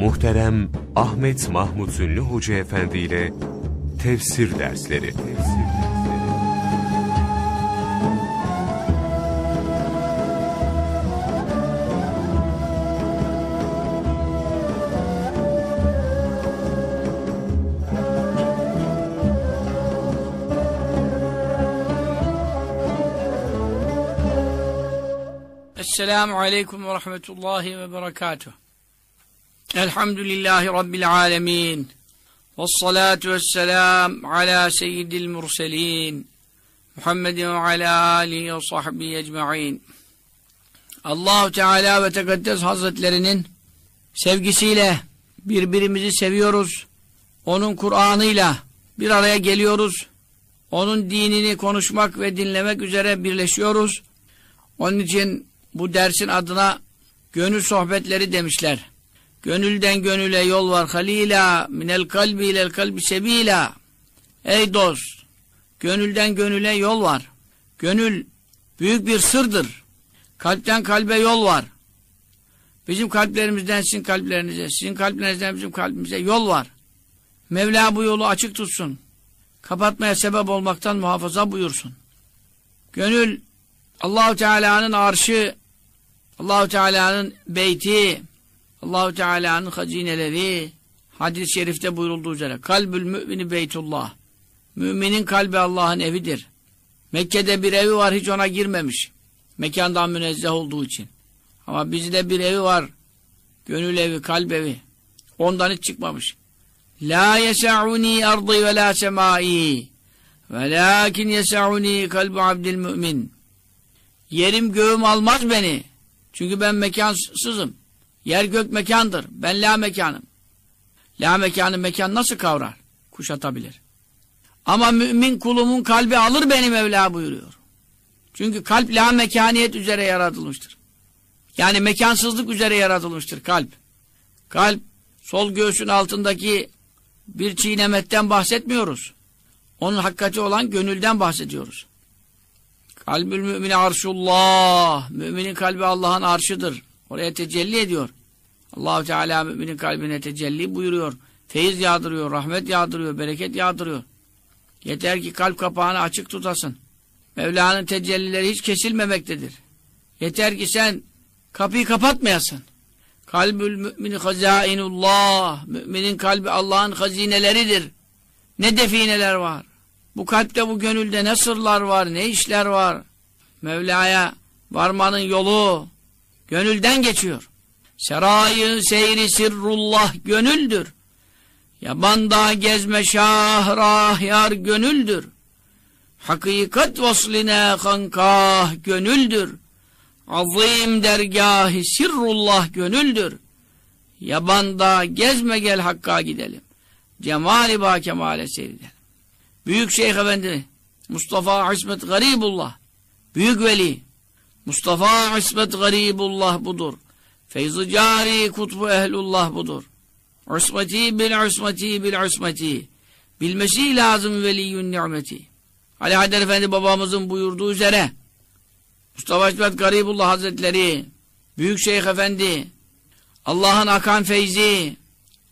Muhterem Ahmet Mahmut Ünlü Hoca Efendi ile Tefsir Dersleri Esselamu Aleyküm ve Rahmetullahi ve Berekatuhu. Elhamdülillahi Rabbil Alemin. Vessalatu vesselam ala seyyidil murselin. Muhammedin ve ala alihi ve sahbihi ecma'in. Allahu Teala ve Tekaddes Hazretlerinin sevgisiyle birbirimizi seviyoruz. Onun Kur'an'ıyla bir araya geliyoruz. Onun dinini konuşmak ve dinlemek üzere birleşiyoruz. Onun için bu dersin adına gönül sohbetleri demişler. Gönülden gönüle yol var halila, minel kalbi ilel kalbi sebila. Ey dost, gönülden gönüle yol var. Gönül büyük bir sırdır. Kalpten kalbe yol var. Bizim kalplerimizden sizin kalplerinize, sizin kalplerinizden bizim kalbimize yol var. Mevla bu yolu açık tutsun. Kapatmaya sebep olmaktan muhafaza buyursun. Gönül Allahu Teala'nın arşı, Allahu Teala'nın beyti, Allahu Teala'nın hazineleri, hadis-i şerifte buyurulduğu üzere kalbül mümini beytullah. Müminin kalbi Allah'ın evidir. Mekke'de bir evi var hiç ona girmemiş. Mekandan münezzeh olduğu için. Ama bizde bir evi var. Gönül evi, kalp evi. Ondan hiç çıkmamış. La yesa'uni ardı ve la semai. Velakin yesa'uni kalbu abdil mümin. Yerim göğüm almaz beni. Çünkü ben mekansızım. Yer gök mekandır. Ben la mekanım. La mekanı mekan nasıl kavrar? Kuşatabilir. Ama mümin kulumun kalbi alır beni Mevla buyuruyor. Çünkü kalp la mekaniyet üzere yaratılmıştır. Yani mekansızlık üzere yaratılmıştır kalp. Kalp sol göğsün altındaki bir çiğnemetten bahsetmiyoruz. Onun hakikati olan gönülden bahsediyoruz. Kalbül mümini arşullah. Müminin kalbi Allah'ın arşıdır. Oraya tecelli ediyor. Allahu Teala müminin kalbine tecelli buyuruyor. Feyiz yağdırıyor, rahmet yağdırıyor, bereket yağdırıyor. Yeter ki kalp kapağını açık tutasın. Mevla'nın tecellileri hiç kesilmemektedir. Yeter ki sen kapıyı kapatmayasın. Kalbül mümini hazainullah. Müminin kalbi Allah'ın hazineleridir. Ne defineler var. Bu kalpte, bu gönülde ne sırlar var, ne işler var. Mevla'ya varmanın yolu gönülden geçiyor. Serayı seyri sirrullah gönüldür. Yabanda gezme şahrah yar gönüldür. Hakikat vasline hankah gönüldür. Azim dergâhi sirrullah gönüldür. Yabanda gezme gel Hakk'a gidelim. Cemali ba kemale seyredelim. Büyük Şeyh Efendi Mustafa İsmet Garibullah Büyük Veli Mustafa İsmet Garibullah budur. Feyz-ı cari kutbu ehlullah budur. Usmeti bil usmeti bil usmeti. Bilmesi lazım veliyyün nimeti. Ali Haydar Efendi babamızın buyurduğu üzere Mustafa İsmet Garibullah Hazretleri Büyük Şeyh Efendi Allah'ın akan feyzi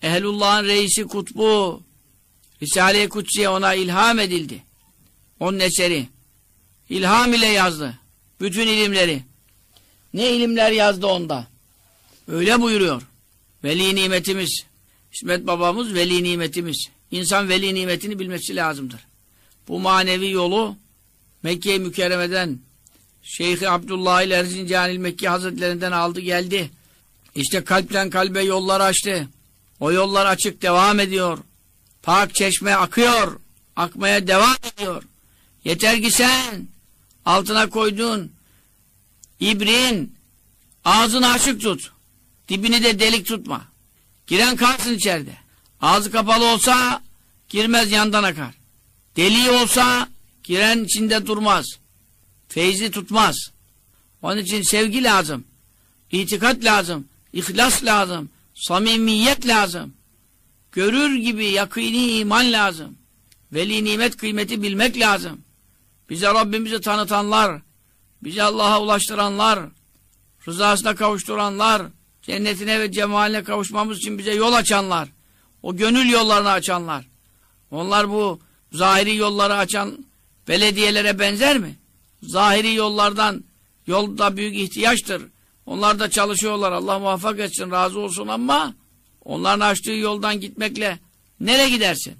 Ehlullah'ın reisi kutbu Risale-i Kutsiye ona ilham edildi. Onun eseri. İlham ile yazdı. Bütün ilimleri. Ne ilimler yazdı onda. Öyle buyuruyor. Veli nimetimiz. İsmet babamız veli nimetimiz. İnsan veli nimetini bilmesi lazımdır. Bu manevi yolu Mekke-i Mükerreme'den Şeyh Abdullah ile Erzincanil Mekke Hazretlerinden aldı geldi. İşte kalpten kalbe yollar açtı. O yollar açık devam ediyor. Pak çeşme akıyor. Akmaya devam ediyor. Yeter ki sen altına koyduğun ibrin ağzını açık tut. Dibini de delik tutma. Giren kalsın içeride. Ağzı kapalı olsa girmez yandan akar. Deliği olsa giren içinde durmaz. Feyzi tutmaz. Onun için sevgi lazım. İtikat lazım. İhlas lazım. Samimiyet lazım. Görür gibi yakini iman lazım. Veli nimet kıymeti bilmek lazım. Bize Rabbimizi tanıtanlar, bizi Allah'a ulaştıranlar, rızasına kavuşturanlar, cennetine ve cemaline kavuşmamız için bize yol açanlar, o gönül yollarını açanlar, onlar bu zahiri yolları açan belediyelere benzer mi? Zahiri yollardan yolda büyük ihtiyaçtır. Onlar da çalışıyorlar. Allah muvaffak etsin, razı olsun ama onların açtığı yoldan gitmekle nereye gidersin?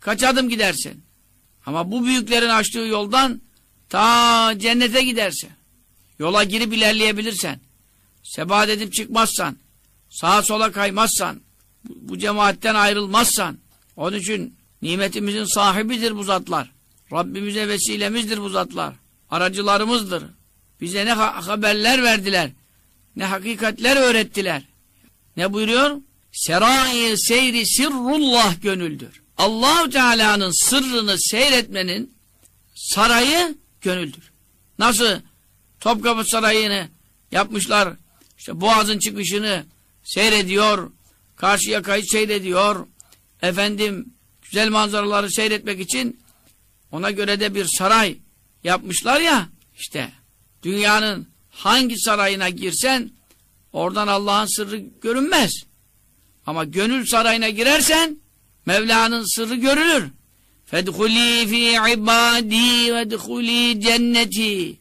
Kaç adım gidersin? Ama bu büyüklerin açtığı yoldan ta cennete gidersin. Yola girip ilerleyebilirsen, sebat edip çıkmazsan, sağa sola kaymazsan, bu, cemaatten ayrılmazsan, onun için nimetimizin sahibidir bu zatlar. Rabbimize vesilemizdir bu zatlar. Aracılarımızdır. Bize ne ha haberler verdiler, ne hakikatler öğrettiler. Ne buyuruyor? Serai seyri sirrullah gönüldür. Allahu Teala'nın sırrını seyretmenin sarayı gönüldür. Nasıl Topkapı Sarayı'nı yapmışlar, işte Boğaz'ın çıkışını seyrediyor, karşı yakayı seyrediyor, efendim güzel manzaraları seyretmek için ona göre de bir saray yapmışlar ya, işte dünyanın hangi sarayına girsen oradan Allah'ın sırrı görünmez. Ama gönül sarayına girersen Mevla'nın sırrı görülür. Fedhuli fi ibadi ve cenneti.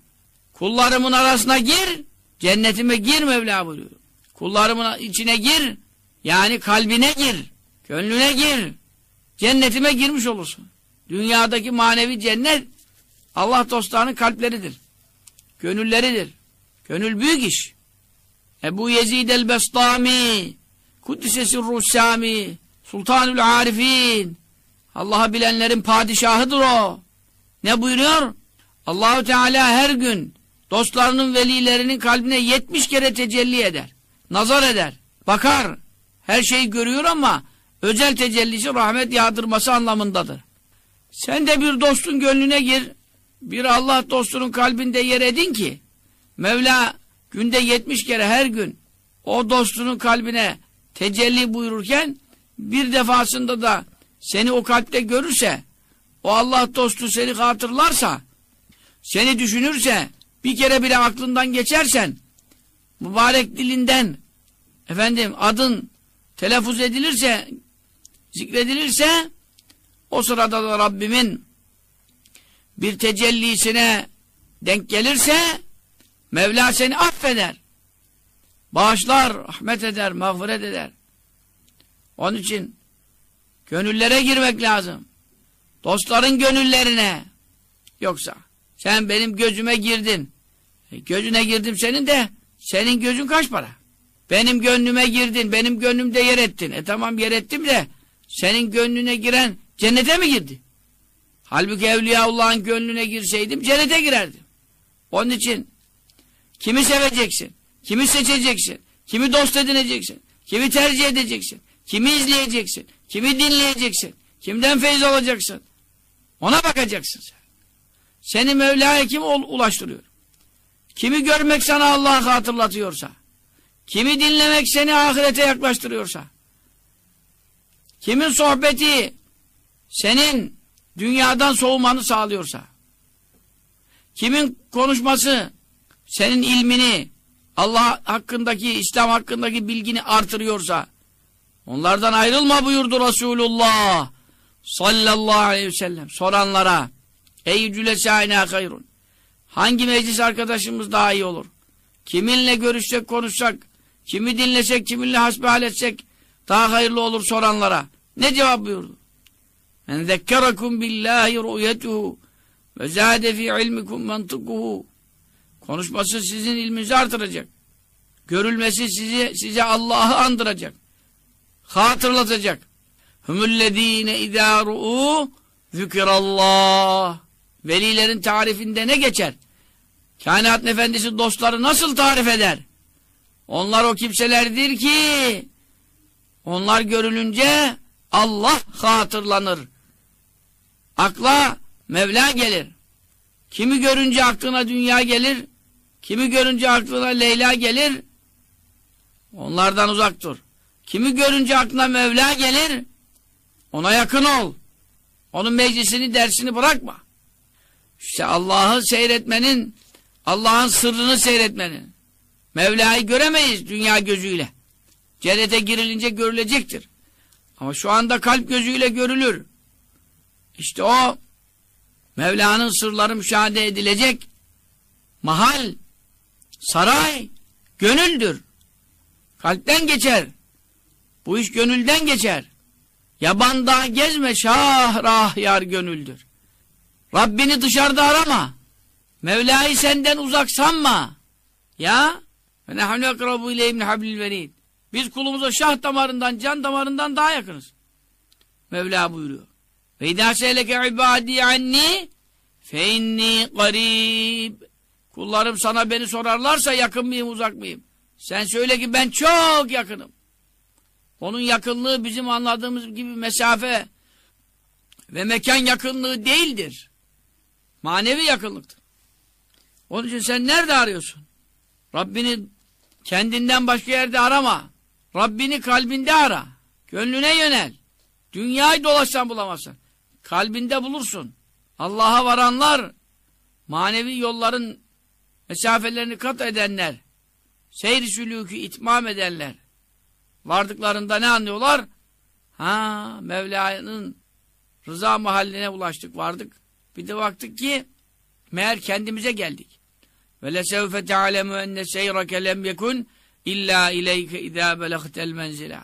Kullarımın arasına gir, cennetime gir Mevla buyuruyor. Kullarımın içine gir, yani kalbine gir, gönlüne gir. Cennetime girmiş olursun. Dünyadaki manevi cennet Allah dostlarının kalpleridir. Gönülleridir. Gönül büyük iş. Ebu Yezid el-Bestami Kuddisesi Russami Sultanül Arifin Allah'ı bilenlerin padişahıdır o. Ne buyuruyor? Allahu Teala her gün dostlarının velilerinin kalbine yetmiş kere tecelli eder. Nazar eder. Bakar. Her şeyi görüyor ama özel tecellisi rahmet yağdırması anlamındadır. Sen de bir dostun gönlüne gir. Bir Allah dostunun kalbinde yer edin ki Mevla günde yetmiş kere her gün o dostunun kalbine tecelli buyururken bir defasında da seni o kalpte görürse o Allah dostu seni hatırlarsa seni düşünürse bir kere bile aklından geçersen mübarek dilinden efendim adın telaffuz edilirse zikredilirse o sırada da Rabbimin bir tecellisine denk gelirse Mevla seni affeder. Bağışlar, rahmet eder, mağfiret eder. Onun için gönüllere girmek lazım. Dostların gönüllerine. Yoksa sen benim gözüme girdin. E, gözüne girdim senin de senin gözün kaç para? Benim gönlüme girdin, benim gönlümde yer ettin. E tamam yer ettim de senin gönlüne giren cennete mi girdi? Halbuki Evliyaullah'ın gönlüne girseydim cennete girerdim. Onun için kimi seveceksin? Kimi seçeceksin? Kimi dost edineceksin? Kimi tercih edeceksin? Kimi izleyeceksin? Kimi dinleyeceksin? Kimden feyiz alacaksın? Ona bakacaksın sen. Seni Mevla'ya kim ulaştırıyor? Kimi görmek sana Allah'ı hatırlatıyorsa, kimi dinlemek seni ahirete yaklaştırıyorsa, kimin sohbeti senin dünyadan soğumanı sağlıyorsa, kimin konuşması senin ilmini, Allah hakkındaki, İslam hakkındaki bilgini artırıyorsa, onlardan ayrılma buyurdu Resulullah sallallahu aleyhi ve sellem. Soranlara, ey cülesâine hayrun. Hangi meclis arkadaşımız daha iyi olur? Kiminle görüşsek, konuşsak, kimi dinlesek, kiminle hasbihal etsek daha hayırlı olur soranlara. Ne cevap buyurdu? Men zekkerakum billahi ru'yetuhu ve zâde fi ilmikum mantıkuhu. Konuşması sizin ilminizi artıracak. Görülmesi sizi, size Allah'ı andıracak. Hatırlatacak. Hümüllezîne idâ ru'û zükirallah. Velilerin tarifinde ne geçer? Kainat efendisi dostları nasıl tarif eder? Onlar o kimselerdir ki onlar görülünce Allah hatırlanır. Akla Mevla gelir. Kimi görünce aklına dünya gelir, kimi görünce aklına Leyla gelir, onlardan uzak dur. Kimi görünce aklına Mevla gelir, ona yakın ol. Onun meclisini, dersini bırakma. İşte Allah'ı seyretmenin, Allah'ın sırrını seyretmenin. Mevla'yı göremeyiz dünya gözüyle. Cennete girilince görülecektir. Ama şu anda kalp gözüyle görülür. İşte o Mevla'nın sırları müşahede edilecek mahal, saray, gönüldür. Kalpten geçer. Bu iş gönülden geçer. Yabanda gezme şah rah yar gönüldür. Rabbini dışarıda arama. Mevla'yı senden uzak sanma. Ya nehnu ekrabu ileyhim min hablil verid. Biz kulumuza şah damarından, can damarından daha yakınız. Mevla buyuruyor. Seyleke ibâdî anni fe inni garib. Kullarım sana beni sorarlarsa yakın mıyım, uzak mıyım? Sen söyle ki ben çok yakınım. Onun yakınlığı bizim anladığımız gibi mesafe ve mekan yakınlığı değildir. Manevi yakınlıktır. Onun için sen nerede arıyorsun? Rabbini kendinden başka yerde arama. Rabbini kalbinde ara. Gönlüne yönel. Dünyayı dolaşsan bulamazsın. Kalbinde bulursun. Allah'a varanlar, manevi yolların mesafelerini kat edenler, seyri sülûkü itmam edenler, vardıklarında ne anlıyorlar? Ha, Mevla'nın rıza mahalline ulaştık, vardık. Bir de baktık ki, meğer kendimize geldik. Ve lesevfe te'alemu enne seyrake lem yekun illa ileyke idâ belagtel menzila.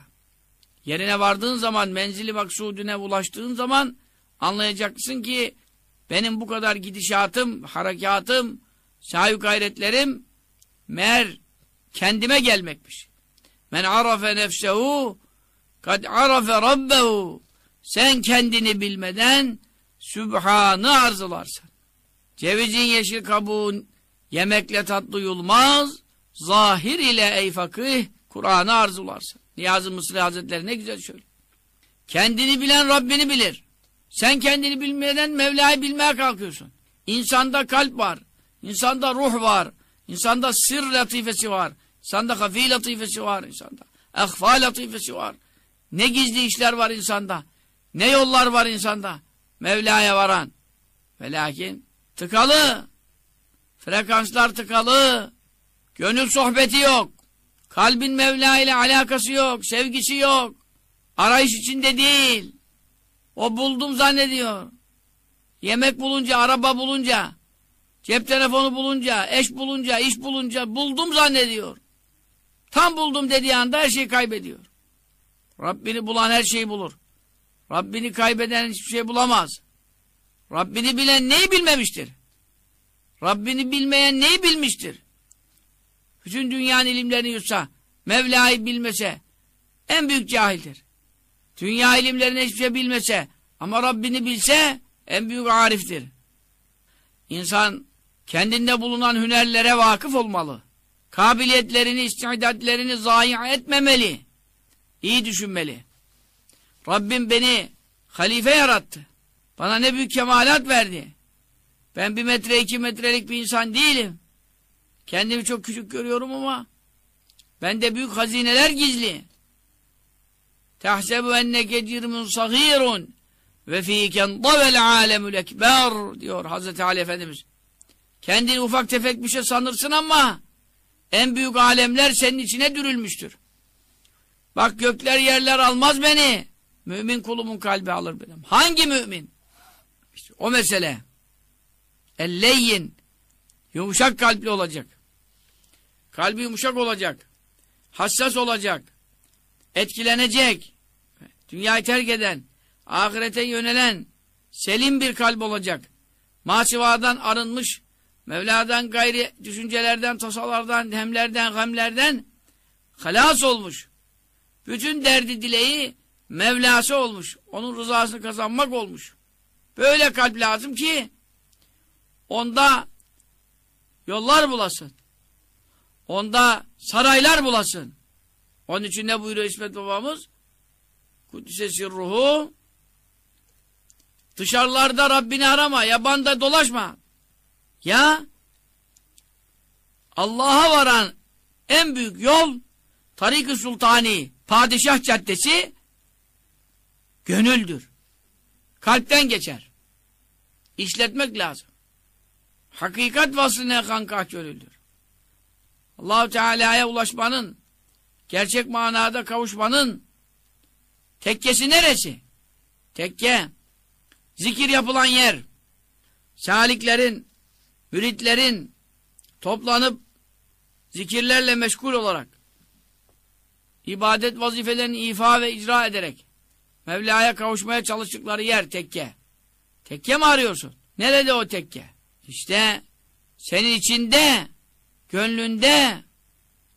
Yerine vardığın zaman, menzili maksudine ulaştığın zaman anlayacaksın ki benim bu kadar gidişatım, harekatım, sahi gayretlerim meğer kendime gelmekmiş. Men arafe nefsehu kad arafe rabbehu sen kendini bilmeden Sübhan'ı arzularsın. Cevizin yeşil kabuğun yemekle tat duyulmaz, zahir ile ey fakih Kur'an'ı arzularsın. Niyazi Mısri Hazretleri ne güzel söylüyor. Kendini bilen Rabbini bilir. Sen kendini bilmeden Mevla'yı bilmeye kalkıyorsun. İnsanda kalp var, insanda ruh var, insanda sır latifesi var, insanda hafi latifesi var, insanda ehfa latifesi var. Ne gizli işler var insanda, ne yollar var insanda. Mevla'ya varan. Ve lakin tıkalı, frekanslar tıkalı, gönül sohbeti yok, kalbin Mevla ile alakası yok, sevgisi yok, arayış içinde değil. O buldum zannediyor. Yemek bulunca, araba bulunca, cep telefonu bulunca, eş bulunca, iş bulunca buldum zannediyor. Tam buldum dediği anda her şeyi kaybediyor. Rabbini bulan her şeyi bulur. Rabbini kaybeden hiçbir şey bulamaz. Rabbini bilen neyi bilmemiştir? Rabbini bilmeyen neyi bilmiştir? Bütün dünyanın ilimlerini yutsa, Mevla'yı bilmese en büyük cahildir. Dünya ilimlerini hiçbir şey bilmese ama Rabbini bilse en büyük ariftir. İnsan kendinde bulunan hünerlere vakıf olmalı. Kabiliyetlerini, istidatlerini zayi etmemeli. İyi düşünmeli. Rabbim beni halife yarattı. Bana ne büyük kemalat verdi. Ben bir metre iki metrelik bir insan değilim. Kendimi çok küçük görüyorum ama bende büyük hazineler gizli. Tehsebu enneke cirmun sagirun ve fîken davel alemül ekber diyor Hazreti Ali Efendimiz. Kendini ufak tefek bir şey sanırsın ama en büyük alemler senin içine dürülmüştür. Bak gökler yerler almaz beni. Mümin kulumun kalbi alır benim. Hangi mümin? İşte o mesele. Elleyyin. Yumuşak kalpli olacak. Kalbi yumuşak olacak. Hassas olacak. Etkilenecek. Dünyayı terk eden, ahirete yönelen, selim bir kalp olacak. Masivadan arınmış, Mevla'dan gayri düşüncelerden, tasalardan, hemlerden, gamlerden halas olmuş. Bütün derdi dileği Mevlası olmuş. Onun rızasını kazanmak olmuş. Böyle kalp lazım ki onda yollar bulasın. Onda saraylar bulasın. Onun için ne buyuruyor İsmet babamız? Kudüs'e ruhu dışarılarda Rabbini arama, yabanda dolaşma. Ya Allah'a varan en büyük yol Tarik-ı Sultani Padişah Caddesi gönüldür. Kalpten geçer. İşletmek lazım. Hakikat vasfına kankah gönüldür. Allahu Teala'ya ulaşmanın gerçek manada kavuşmanın tekkesi neresi? Tekke, zikir yapılan yer, saliklerin, müritlerin toplanıp zikirlerle meşgul olarak ibadet vazifelerini ifa ve icra ederek Mevla'ya kavuşmaya çalıştıkları yer tekke. Tekke mi arıyorsun? Nerede o tekke? İşte senin içinde, gönlünde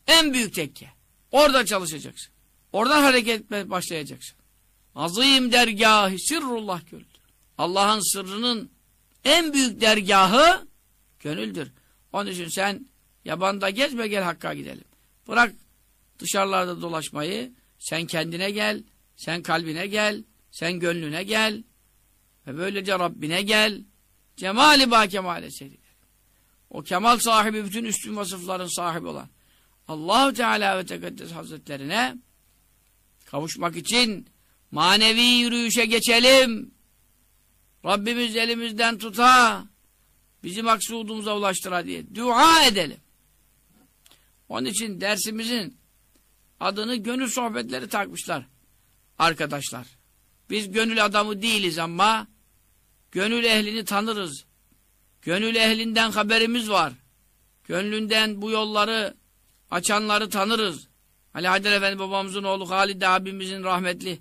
en büyük tekke. Orada çalışacaksın. Oradan hareket etmeye başlayacaksın. Azim dergahı sirrullah gördür. Allah'ın sırrının en büyük dergahı gönüldür. Onun için sen yabanda gezme gel Hakk'a gidelim. Bırak dışarılarda dolaşmayı. Sen kendine gel. Sen kalbine gel. Sen gönlüne gel. Ve böylece Rabbine gel. Cemali ba kemale seyir. O kemal sahibi bütün üstün vasıfların sahibi olan Allahu Teala ve Tekaddes Hazretlerine kavuşmak için manevi yürüyüşe geçelim. Rabbimiz elimizden tuta, bizi maksudumuza ulaştıra diye dua edelim. Onun için dersimizin adını gönül sohbetleri takmışlar arkadaşlar. Biz gönül adamı değiliz ama gönül ehlini tanırız. Gönül ehlinden haberimiz var. Gönlünden bu yolları açanları tanırız. Ali Haydar Efendi babamızın oğlu Halid abimizin rahmetli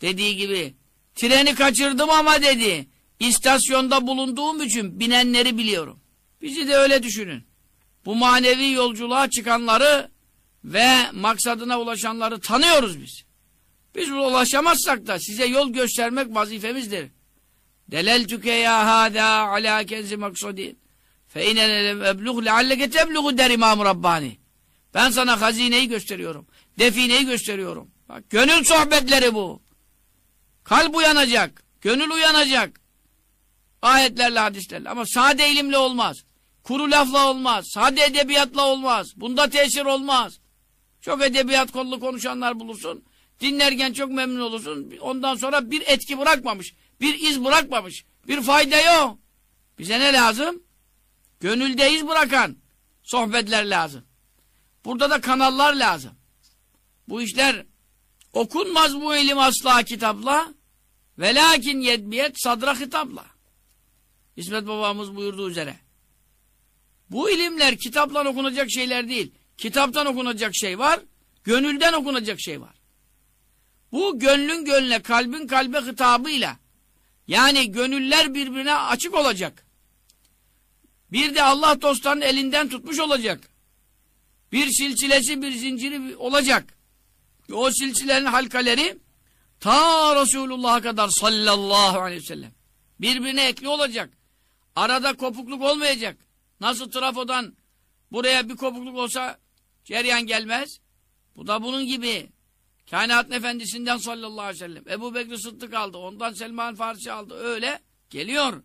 dediği gibi treni kaçırdım ama dedi istasyonda bulunduğum için binenleri biliyorum. Bizi de öyle düşünün. Bu manevi yolculuğa çıkanları ve maksadına ulaşanları tanıyoruz biz. Biz ulaşamazsak da size yol göstermek vazifemizdir. Deleltüke ya hâdâ alâ kenzi maksudîn. Fe inene lem ebluğ lealleke tebluğu der İmam Rabbani. Ben sana hazineyi gösteriyorum. Defineyi gösteriyorum. Bak, gönül sohbetleri bu. Kalp uyanacak. Gönül uyanacak. Ayetlerle, hadislerle. Ama sade ilimle olmaz. Kuru lafla olmaz. Sade edebiyatla olmaz. Bunda tesir olmaz. Çok edebiyat kollu konuşanlar bulursun. Dinlerken çok memnun olursun. Ondan sonra bir etki bırakmamış. Bir iz bırakmamış. Bir fayda yok. Bize ne lazım? Gönülde iz bırakan sohbetler lazım. Burada da kanallar lazım. Bu işler okunmaz bu ilim asla kitapla ve lakin yedbiyet sadra hitapla. İsmet babamız buyurduğu üzere. Bu ilimler kitapla okunacak şeyler değil. Kitaptan okunacak şey var, gönülden okunacak şey var. Bu gönlün gönle, kalbin kalbe hitabıyla yani gönüller birbirine açık olacak. Bir de Allah dostlarının elinden tutmuş olacak. Bir silsilesi, bir zinciri olacak. O silsilerin halkaleri ta Resulullah'a kadar sallallahu aleyhi ve sellem. Birbirine ekli olacak. Arada kopukluk olmayacak. Nasıl trafodan buraya bir kopukluk olsa ceryan gelmez. Bu da bunun gibi. Kainatın efendisinden sallallahu aleyhi ve sellem. Ebu Bekir Sıddık aldı. Ondan Selman Farsi aldı. Öyle geliyor.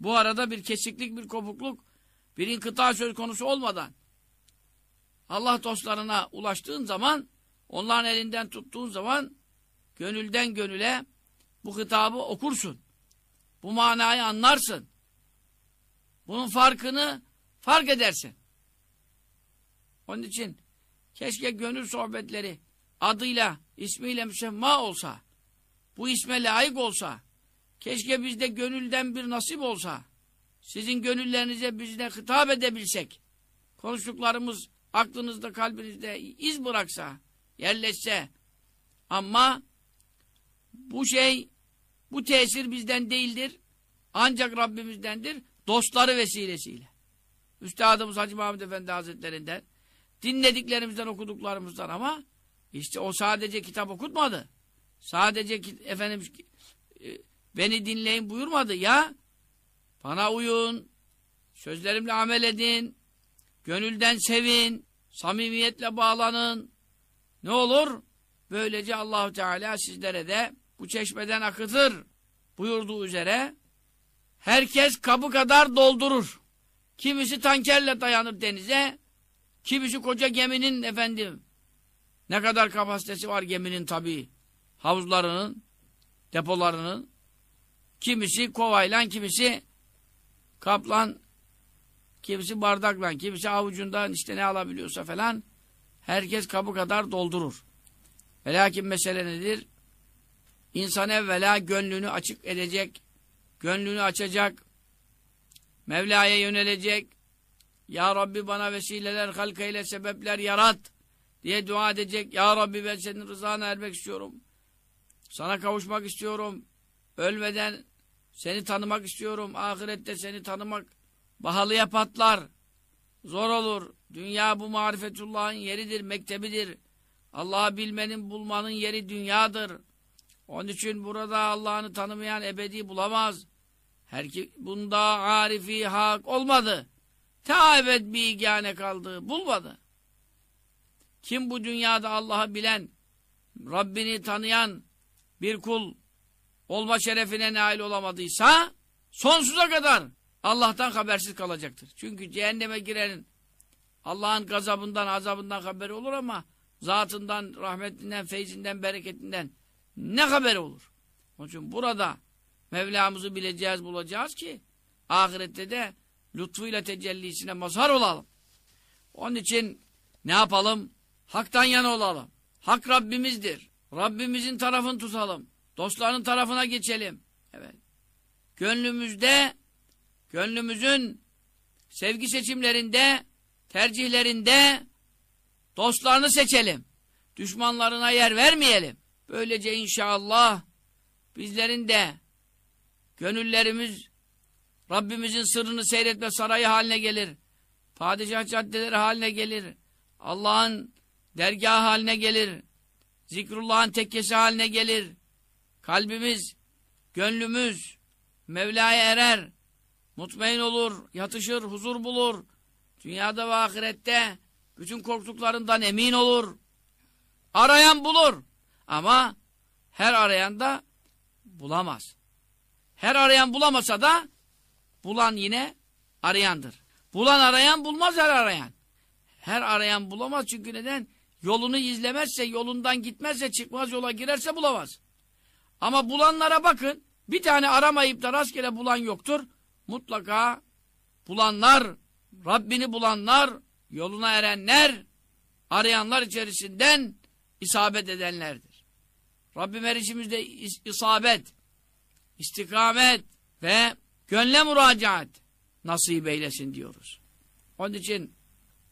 Bu arada bir kesiklik, bir kopukluk, bir inkıta söz konusu olmadan Allah dostlarına ulaştığın zaman, onların elinden tuttuğun zaman gönülden gönüle bu hitabı okursun. Bu manayı anlarsın. Bunun farkını fark edersin. Onun için keşke gönül sohbetleri adıyla, ismiyle müsemma olsa, bu isme layık olsa, keşke bizde gönülden bir nasip olsa, sizin gönüllerinize bizde hitap edebilsek, konuştuklarımız aklınızda, kalbinizde iz bıraksa, yerleşse, ama bu şey, bu tesir bizden değildir, ancak Rabbimizdendir, dostları vesilesiyle. Üstadımız Hacı Mahmud Efendi Hazretlerinden, dinlediklerimizden, okuduklarımızdan ama işte o sadece kitap okutmadı. Sadece efendim e, beni dinleyin buyurmadı ya. Bana uyun, sözlerimle amel edin, gönülden sevin, samimiyetle bağlanın. Ne olur? Böylece Allahu Teala sizlere de bu çeşmeden akıtır buyurduğu üzere herkes kabı kadar doldurur. Kimisi tankerle dayanır denize, kimisi koca geminin efendim ne kadar kapasitesi var geminin tabii. Havuzlarının, depolarının. Kimisi kovayla, kimisi kaplan, kimisi bardakla, kimisi avucundan işte ne alabiliyorsa falan. herkes kabı kadar doldurur. Ve lakin mesele nedir? İnsan evvela gönlünü açık edecek, gönlünü açacak, Mevla'ya yönelecek, Ya Rabbi bana vesileler, halka sebepler yarat diye dua edecek. Ya Rabbi ben senin rızana ermek istiyorum. Sana kavuşmak istiyorum. Ölmeden seni tanımak istiyorum. Ahirette seni tanımak bahalıya patlar. Zor olur. Dünya bu marifetullahın yeridir, mektebidir. Allah'ı bilmenin, bulmanın yeri dünyadır. Onun için burada Allah'ını tanımayan ebedi bulamaz. Her ki bunda arifi hak olmadı. Ta ebed bir igane kaldı. Bulmadı. Kim bu dünyada Allah'ı bilen, Rabbini tanıyan bir kul olma şerefine nail olamadıysa sonsuza kadar Allah'tan habersiz kalacaktır. Çünkü cehenneme girenin Allah'ın gazabından, azabından haberi olur ama zatından, rahmetinden, feyzinden, bereketinden ne haberi olur? Onun için burada Mevlamızı bileceğiz, bulacağız ki ahirette de lütfuyla tecellisine mazhar olalım. Onun için ne yapalım? Hak'tan yana olalım. Hak Rabbimizdir. Rabbimizin tarafını tutalım. Dostların tarafına geçelim. Evet. Gönlümüzde, gönlümüzün sevgi seçimlerinde, tercihlerinde dostlarını seçelim. Düşmanlarına yer vermeyelim. Böylece inşallah bizlerin de gönüllerimiz Rabbimizin sırrını seyretme sarayı haline gelir. Padişah caddeleri haline gelir. Allah'ın dergahı haline gelir. Zikrullah'ın tekkesi haline gelir. Kalbimiz, gönlümüz Mevla'ya erer. Mutmain olur, yatışır, huzur bulur. Dünyada ve ahirette bütün korktuklarından emin olur. Arayan bulur. Ama her arayan da bulamaz. Her arayan bulamasa da bulan yine arayandır. Bulan arayan bulmaz her arayan. Her arayan bulamaz çünkü neden? Yolunu izlemezse, yolundan gitmezse, çıkmaz yola girerse bulamaz. Ama bulanlara bakın, bir tane aramayıp da rastgele bulan yoktur. Mutlaka bulanlar, Rabbini bulanlar, yoluna erenler, arayanlar içerisinden isabet edenlerdir. Rabbim her is isabet, istikamet ve gönle müracaat nasip eylesin diyoruz. Onun için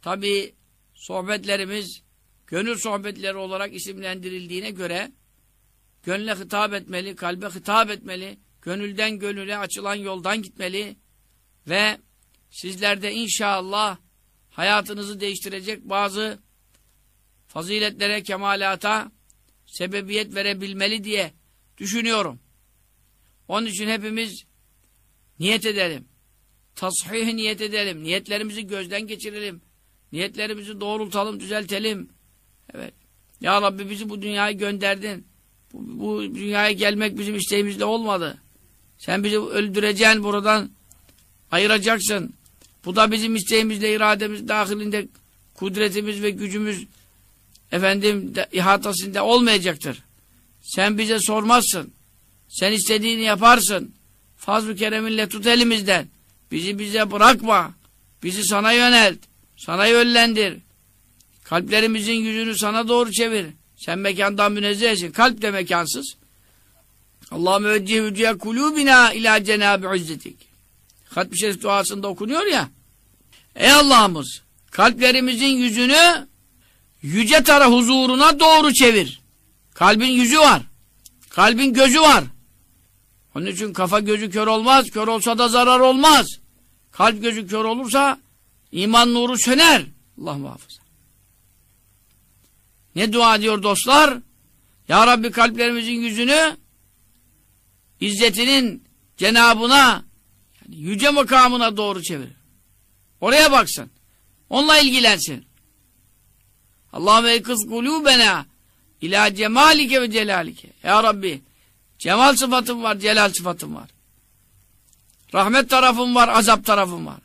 tabi sohbetlerimiz gönül sohbetleri olarak isimlendirildiğine göre gönle hitap etmeli, kalbe hitap etmeli, gönülden gönüle açılan yoldan gitmeli ve sizlerde inşallah hayatınızı değiştirecek bazı faziletlere, kemalata sebebiyet verebilmeli diye düşünüyorum. Onun için hepimiz niyet edelim. Tasih niyet edelim. Niyetlerimizi gözden geçirelim. Niyetlerimizi doğrultalım, düzeltelim. Evet. Ya Rabbi bizi bu dünyaya gönderdin. Bu, bu dünyaya gelmek bizim isteğimizle olmadı. Sen bizi öldüreceksin buradan ayıracaksın. Bu da bizim isteğimizle, irademiz dahilinde kudretimiz ve gücümüz efendim de, ihatasında olmayacaktır. Sen bize sormazsın. Sen istediğini yaparsın. Fazl-ı kereminle tut elimizden. Bizi bize bırakma. Bizi sana yönelt. Sana yönlendir. Kalplerimizin yüzünü sana doğru çevir. Sen mekandan münezzehsin. Kalp de mekansız. Allah müveccih hücce kulubina ila cenab-ı izzetik. Hatmi Şerif duasında okunuyor ya. Ey Allah'ımız kalplerimizin yüzünü yüce tara huzuruna doğru çevir. Kalbin yüzü var. Kalbin gözü var. Onun için kafa gözü kör olmaz. Kör olsa da zarar olmaz. Kalp gözü kör olursa iman nuru söner. Allah muhafaza. Ne dua ediyor dostlar? Ya Rabbi kalplerimizin yüzünü İzzetinin cenabına yani yüce makamına doğru çevir. Oraya baksın. Onunla ilgilensin. Allahümme kız kulubena ila cemalike ve celalike. Ya Rabbi cemal sıfatım var, celal sıfatım var. Rahmet tarafım var, azap tarafım var.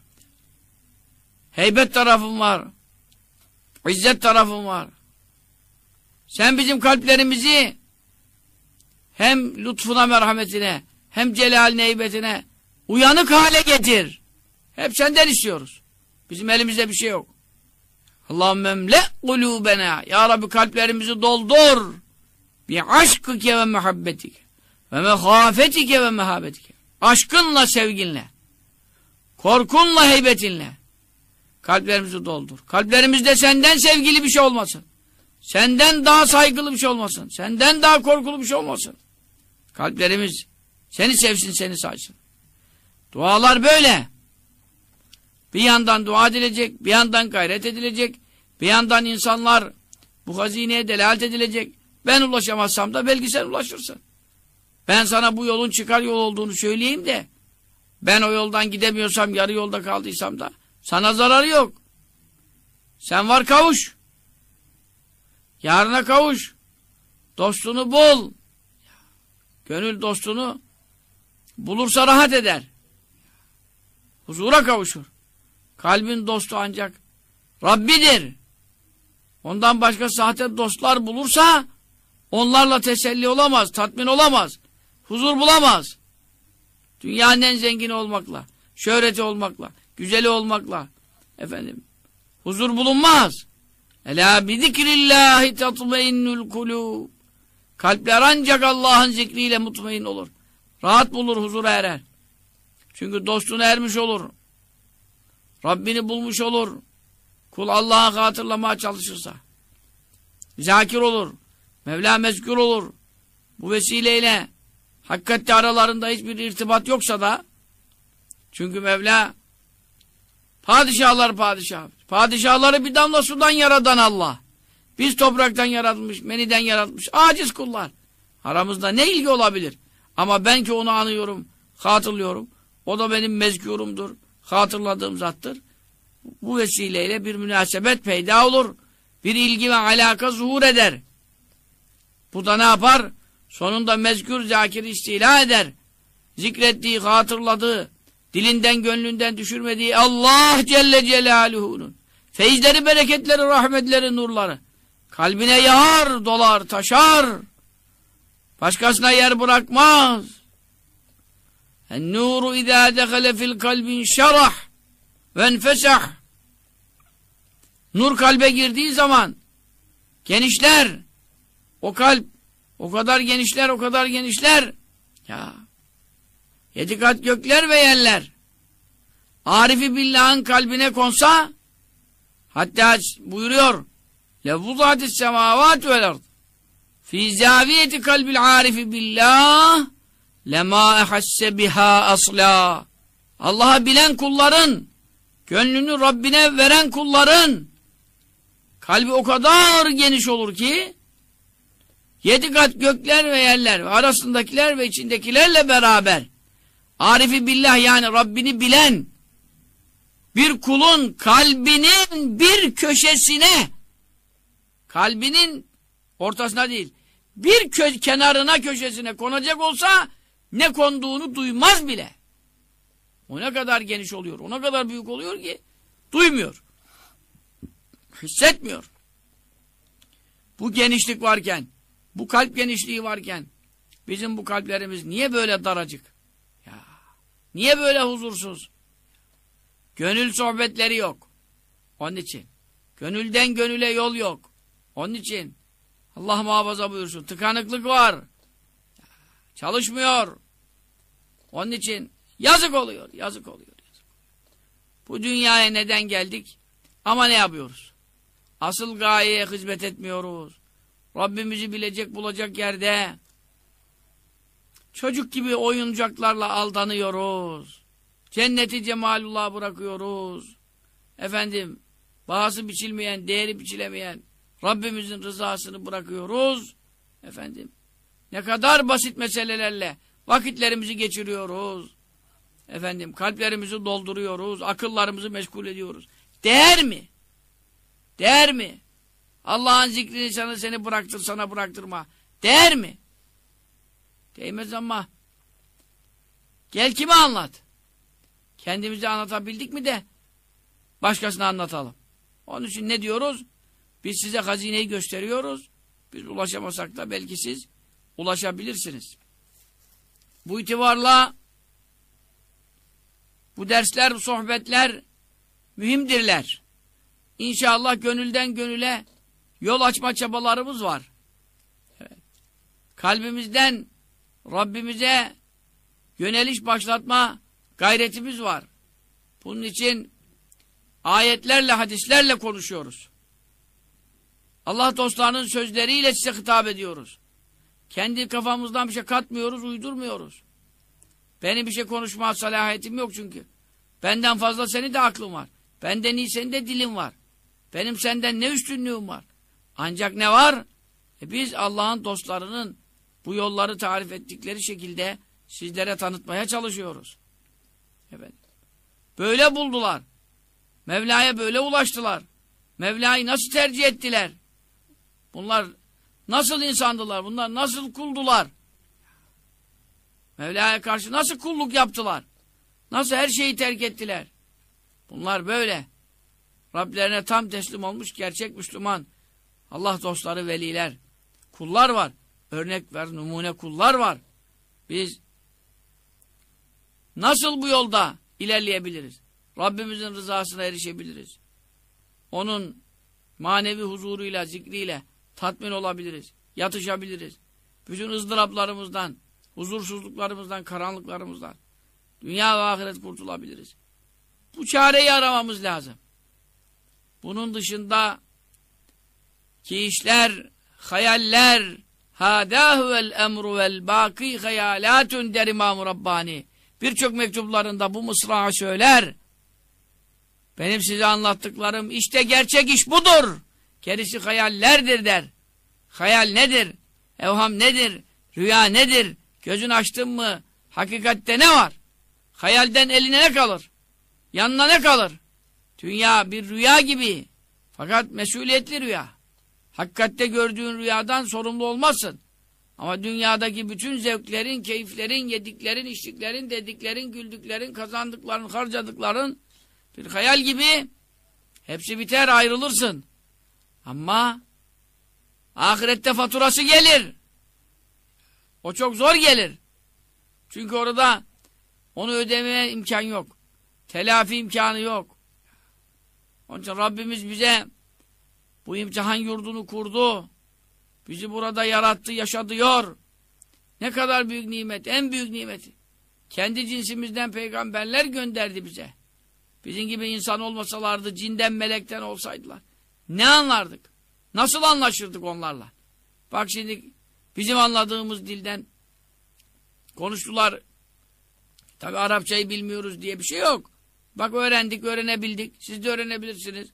Heybet tarafım var. İzzet tarafım var. Sen bizim kalplerimizi hem lütfuna merhametine hem celaline heybetine uyanık hale getir. Hep senden istiyoruz. Bizim elimizde bir şey yok. Allahümme emle kulubena. Ya Rabbi kalplerimizi doldur. Bi aşkike ve muhabbetike. Ve mehafetike ve mehabetike. Aşkınla, sevginle. Korkunla, heybetinle. Kalplerimizi doldur. Kalplerimizde senden sevgili bir şey olmasın. Senden daha saygılı bir şey olmasın. Senden daha korkulu bir şey olmasın. Kalplerimiz seni sevsin, seni saysın. Dualar böyle. Bir yandan dua edilecek, bir yandan gayret edilecek, bir yandan insanlar bu hazineye delalet edilecek. Ben ulaşamazsam da belki sen ulaşırsın. Ben sana bu yolun çıkar yol olduğunu söyleyeyim de ben o yoldan gidemiyorsam, yarı yolda kaldıysam da sana zararı yok. Sen var kavuş. Yarına kavuş. Dostunu bul. Gönül dostunu bulursa rahat eder. Huzura kavuşur. Kalbin dostu ancak Rabbidir. Ondan başka sahte dostlar bulursa onlarla teselli olamaz, tatmin olamaz, huzur bulamaz. Dünyanın en zengini olmakla, şöhreti olmakla, güzeli olmakla efendim huzur bulunmaz. Ela bi zikrillahi tatmainnul kulub. Kalpler ancak Allah'ın zikriyle mutmain olur. Rahat bulur, huzura erer. Çünkü dostuna ermiş olur. Rabbini bulmuş olur. Kul Allah'ı hatırlamaya çalışırsa. Zakir olur. Mevla mezkür olur. Bu vesileyle hakikatte aralarında hiçbir irtibat yoksa da çünkü Mevla padişahlar padişah. Padişahları bir damla sudan yaradan Allah. Biz topraktan yaratmış, meniden yaratmış. Aciz kullar. Aramızda ne ilgi olabilir? Ama ben ki onu anıyorum, hatırlıyorum. O da benim mezkurumdur. Hatırladığım zattır. Bu vesileyle bir münasebet peyda olur. Bir ilgi ve alaka zuhur eder. Bu da ne yapar? Sonunda mezkur zakir istila eder. Zikrettiği, hatırladığı, dilinden gönlünden düşürmediği Allah Celle Celaluhu'nun feyizleri, bereketleri, rahmetleri, nurları kalbine yağar, dolar, taşar. Başkasına yer bırakmaz. En-nuru izâ dehale fil kalbin şerah ve enfesah. Nur kalbe girdiği zaman genişler. O kalp o kadar genişler, o kadar genişler. Ya. Yedi kat gökler ve yerler. Arifi billahın kalbine konsa hatta buyuruyor. Levuzatis semavat vel ard. Fi zaviyeti kalbil arifi billah lema ehasse biha asla. Allah'a bilen kulların gönlünü Rabbine veren kulların kalbi o kadar geniş olur ki yedi kat gökler ve yerler arasındakiler ve içindekilerle beraber Arifi billah yani Rabbini bilen bir kulun kalbinin bir köşesine kalbinin ortasına değil bir kö kenarına köşesine konacak olsa ne konduğunu duymaz bile. O ne kadar geniş oluyor, o ne kadar büyük oluyor ki duymuyor. Hissetmiyor. Bu genişlik varken, bu kalp genişliği varken bizim bu kalplerimiz niye böyle daracık? Ya, niye böyle huzursuz? Gönül sohbetleri yok. Onun için. Gönülden gönüle yol yok. Onun için. Allah muhafaza buyursun. Tıkanıklık var. Çalışmıyor. Onun için yazık oluyor. Yazık oluyor. Yazık. Bu dünyaya neden geldik? Ama ne yapıyoruz? Asıl gayeye hizmet etmiyoruz. Rabbimizi bilecek bulacak yerde çocuk gibi oyuncaklarla aldanıyoruz. Cenneti cemalullah bırakıyoruz. Efendim, bahası biçilmeyen, değeri biçilemeyen Rabbimizin rızasını bırakıyoruz. Efendim, ne kadar basit meselelerle vakitlerimizi geçiriyoruz. Efendim, kalplerimizi dolduruyoruz, akıllarımızı meşgul ediyoruz. Değer mi? Değer mi? Allah'ın zikrini sana seni bıraktır, sana bıraktırma. Değer mi? Değmez ama gel kime anlat? Kendimizi anlatabildik mi de başkasına anlatalım. Onun için ne diyoruz? Biz size hazineyi gösteriyoruz. Biz ulaşamasak da belki siz ulaşabilirsiniz. Bu itibarla bu dersler, bu sohbetler mühimdirler. İnşallah gönülden gönüle yol açma çabalarımız var. Evet. Kalbimizden Rabbimize yöneliş başlatma gayretimiz var. Bunun için ayetlerle, hadislerle konuşuyoruz. Allah dostlarının sözleriyle size hitap ediyoruz. Kendi kafamızdan bir şey katmıyoruz, uydurmuyoruz. Benim bir şey konuşma salahiyetim yok çünkü. Benden fazla senin de aklın var. Benden iyi senin de dilin var. Benim senden ne üstünlüğüm var. Ancak ne var? E biz Allah'ın dostlarının bu yolları tarif ettikleri şekilde sizlere tanıtmaya çalışıyoruz. Böyle buldular. Mevla'ya böyle ulaştılar. Mevla'yı nasıl tercih ettiler? Bunlar nasıl insandılar? Bunlar nasıl kuldular? Mevla'ya karşı nasıl kulluk yaptılar? Nasıl her şeyi terk ettiler? Bunlar böyle. Rablerine tam teslim olmuş gerçek Müslüman. Allah dostları, veliler. Kullar var. Örnek ver, numune kullar var. Biz nasıl bu yolda ilerleyebiliriz? Rabbimizin rızasına erişebiliriz. Onun manevi huzuruyla, zikriyle tatmin olabiliriz. Yatışabiliriz. Bütün ızdıraplarımızdan, huzursuzluklarımızdan, karanlıklarımızdan dünya ve ahiret kurtulabiliriz. Bu çareyi aramamız lazım. Bunun dışında ki işler, hayaller, hâdâhuvel emru vel bâkî hayalâtun der İmam-ı Rabbani. Birçok mektuplarında bu mısrağı söyler. Benim size anlattıklarım işte gerçek iş budur. Gerisi hayallerdir der. Hayal nedir? Evham nedir? Rüya nedir? Gözün açtın mı? Hakikatte ne var? Hayalden eline ne kalır? Yanına ne kalır? Dünya bir rüya gibi. Fakat mesuliyetli rüya. Hakikatte gördüğün rüyadan sorumlu olmazsın. Ama dünyadaki bütün zevklerin, keyiflerin, yediklerin, içtiklerin, dediklerin, güldüklerin, kazandıkların, harcadıkların bir hayal gibi hepsi biter ayrılırsın. Ama ahirette faturası gelir. O çok zor gelir. Çünkü orada onu ödemeye imkan yok. Telafi imkanı yok. Onun için Rabbimiz bize bu imtihan yurdunu kurdu. Bizi burada yarattı, yaşatıyor. Ne kadar büyük nimet, en büyük nimeti. Kendi cinsimizden peygamberler gönderdi bize. Bizim gibi insan olmasalardı, cinden, melekten olsaydılar. Ne anlardık? Nasıl anlaşırdık onlarla? Bak şimdi bizim anladığımız dilden konuştular. Tabi Arapçayı bilmiyoruz diye bir şey yok. Bak öğrendik, öğrenebildik. Siz de öğrenebilirsiniz.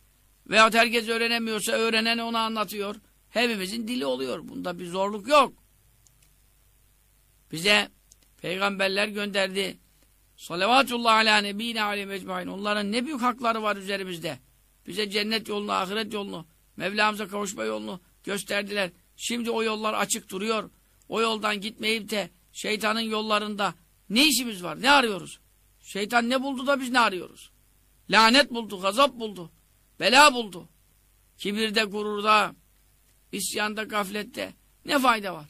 Veyahut herkes öğrenemiyorsa öğrenen ona anlatıyor. Hepimizin dili oluyor. Bunda bir zorluk yok. Bize peygamberler gönderdi. Salavatullah ala nebine aleyhi ecmain. Onların ne büyük hakları var üzerimizde. Bize cennet yolunu, ahiret yolunu, Mevlamıza kavuşma yolunu gösterdiler. Şimdi o yollar açık duruyor. O yoldan gitmeyip de şeytanın yollarında ne işimiz var? Ne arıyoruz? Şeytan ne buldu da biz ne arıyoruz? Lanet buldu, gazap buldu, bela buldu. Kibirde, gururda, isyanda, gaflette ne fayda var?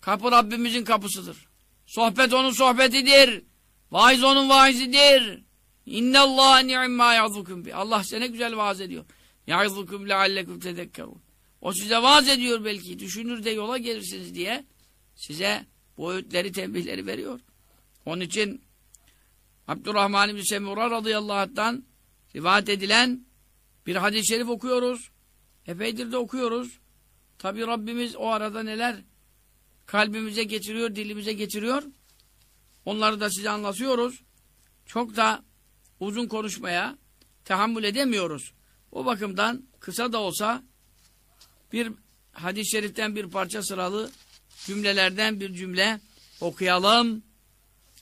Kapı Rabbimizin kapısıdır. Sohbet onun sohbetidir. Vaiz onun vaizidir. İnne Allah ni'ma ya'zukum bi. Allah size güzel vaaz ediyor. Ya'zukum leallekum tedekkerun. O size vaaz ediyor belki. Düşünür de yola gelirsiniz diye size bu öğütleri, tembihleri veriyor. Onun için Abdurrahman İbni Semura radıyallahu anh'tan rivayet edilen bir hadis-i şerif okuyoruz. Epeydir de okuyoruz. Tabi Rabbimiz o arada neler kalbimize getiriyor, dilimize getiriyor. Onları da size anlatıyoruz. Çok da uzun konuşmaya tahammül edemiyoruz. O bakımdan kısa da olsa bir hadis-i şeriften bir parça sıralı cümlelerden bir cümle okuyalım.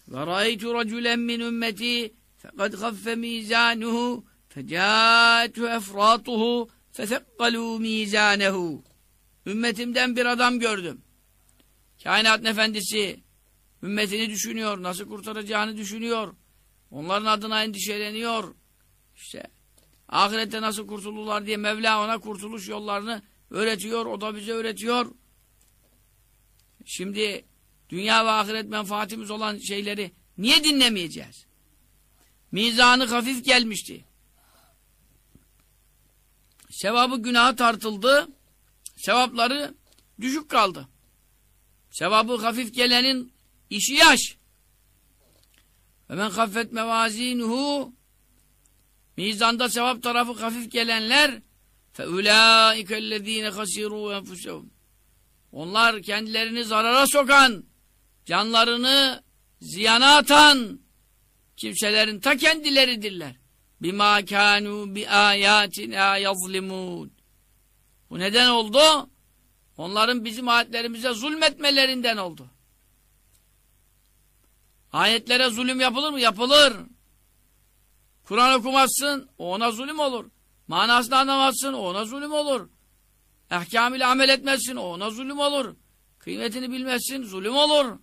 Ve ra'aytu raculen min ümmeti fekad gaffe mizanuhu fecâtu efratuhu fethekkalû mizanehu. Ümmetimden bir adam gördüm. Kainat efendisi ümmetini düşünüyor, nasıl kurtaracağını düşünüyor. Onların adına endişeleniyor. İşte ahirette nasıl kurtulurlar diye Mevla ona kurtuluş yollarını öğretiyor, o da bize öğretiyor. Şimdi dünya ve ahiret menfaatimiz olan şeyleri niye dinlemeyeceğiz? Mizanı hafif gelmişti. Sevabı günaha tartıldı. Sevapları düşük kaldı. Sevabı hafif gelenin işi yaş. Ve men haffet mevazinuhu mizanda sevap tarafı hafif gelenler fe ulaikellezine hasiru enfusehum onlar kendilerini zarara sokan canlarını ziyana atan kimselerin ta kendileridirler. Bima kânû bi âyâtinâ yazlimûn. Bu neden oldu? Onların bizim ayetlerimize zulmetmelerinden oldu. Ayetlere zulüm yapılır mı? Yapılır. Kur'an okumazsın, ona zulüm olur. Manasını anlamazsın, ona zulüm olur. Ehkamıyla amel etmezsin, ona zulüm olur. Kıymetini bilmezsin, zulüm olur.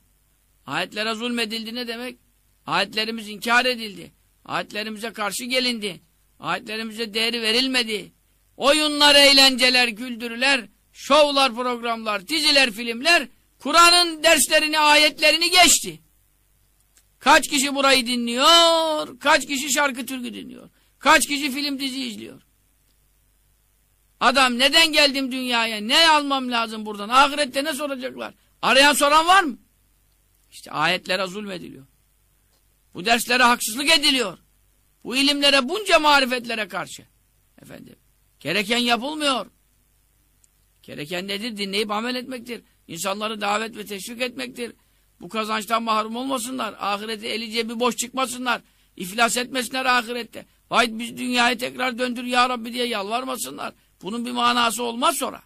Ayetlere zulmedildi ne demek? Ayetlerimiz inkar edildi. Ayetlerimize karşı gelindi. Ayetlerimize değeri verilmedi. Oyunlar, eğlenceler, güldürüler, şovlar, programlar, diziler, filmler Kur'an'ın derslerini, ayetlerini geçti. Kaç kişi burayı dinliyor, kaç kişi şarkı türkü dinliyor, kaç kişi film dizi izliyor. Adam neden geldim dünyaya, ne almam lazım buradan, ahirette ne soracaklar? Arayan soran var mı? İşte ayetlere zulmediliyor. Bu derslere haksızlık ediliyor. Bu ilimlere, bunca marifetlere karşı. Efendim, gereken yapılmıyor. Gereken nedir? Dinleyip amel etmektir. İnsanları davet ve teşvik etmektir. Bu kazançtan mahrum olmasınlar. Ahirete eli cebi boş çıkmasınlar. İflas etmesinler ahirette. Vay biz dünyayı tekrar döndür ya Rabbi diye yalvarmasınlar. Bunun bir manası olmaz sonra.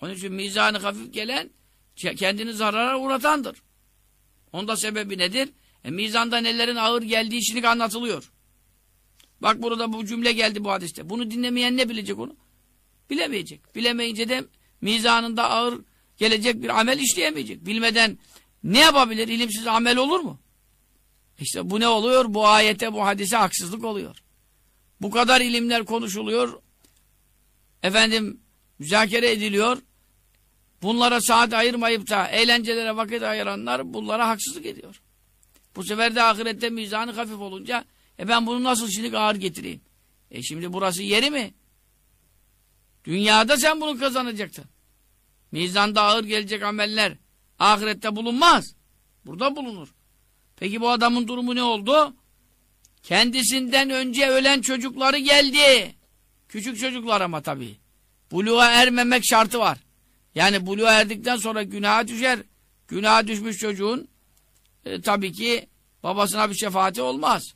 Onun için mizanı hafif gelen kendini zarara uğratandır. Onda sebebi nedir? E, mizanda nelerin ağır geldiği şimdi anlatılıyor. Bak burada bu cümle geldi bu hadiste. Bunu dinlemeyen ne bilecek onu? Bilemeyecek. Bilemeyince de mizanında ağır gelecek bir amel işleyemeyecek. Bilmeden ne yapabilir? İlimsiz amel olur mu? İşte bu ne oluyor? Bu ayete, bu hadise haksızlık oluyor. Bu kadar ilimler konuşuluyor. Efendim, müzakere ediliyor. Bunlara saat ayırmayıp da eğlencelere vakit ayıranlar bunlara haksızlık ediyor. Bu sefer de ahirette mizanı hafif olunca e ben bunu nasıl şimdi ağır getireyim? E şimdi burası yeri mi? Dünyada sen bunu kazanacaksın. Mizanda ağır gelecek ameller ahirette bulunmaz. Burada bulunur. Peki bu adamın durumu ne oldu? Kendisinden önce ölen çocukları geldi. Küçük çocuklar ama tabii. Buluğa ermemek şartı var. Yani buluğa erdikten sonra günaha düşer. Günaha düşmüş çocuğun e, tabii ki babasına bir şefaati olmaz.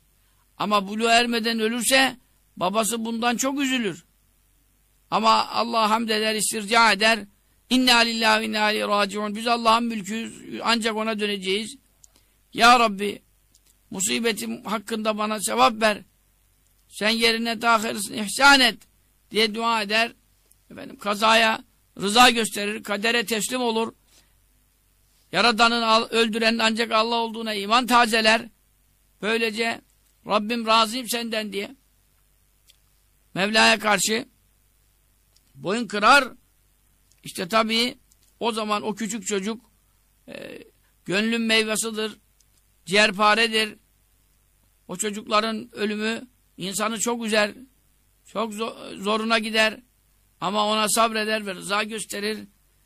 Ama buluğa ermeden ölürse babası bundan çok üzülür. Ama Allah hamd eder, istirca eder. İnna lillahi ve inna raciun. Biz Allah'ın mülküyüz. Ancak ona döneceğiz. Ya Rabbi musibetim hakkında bana sevap ver. Sen yerine dahilsin, ihsan et diye dua eder. Efendim kazaya rıza gösterir, kadere teslim olur. Yaradanın öldürenin ancak Allah olduğuna iman tazeler. Böylece Rabbim razıyım senden diye Mevla'ya karşı boyun kırar. İşte tabii o zaman o küçük çocuk e, gönlün meyvasıdır, ciğerparedir. O çocukların ölümü insanı çok üzer, çok zoruna gider. Ama ona sabreder ve rıza gösterir.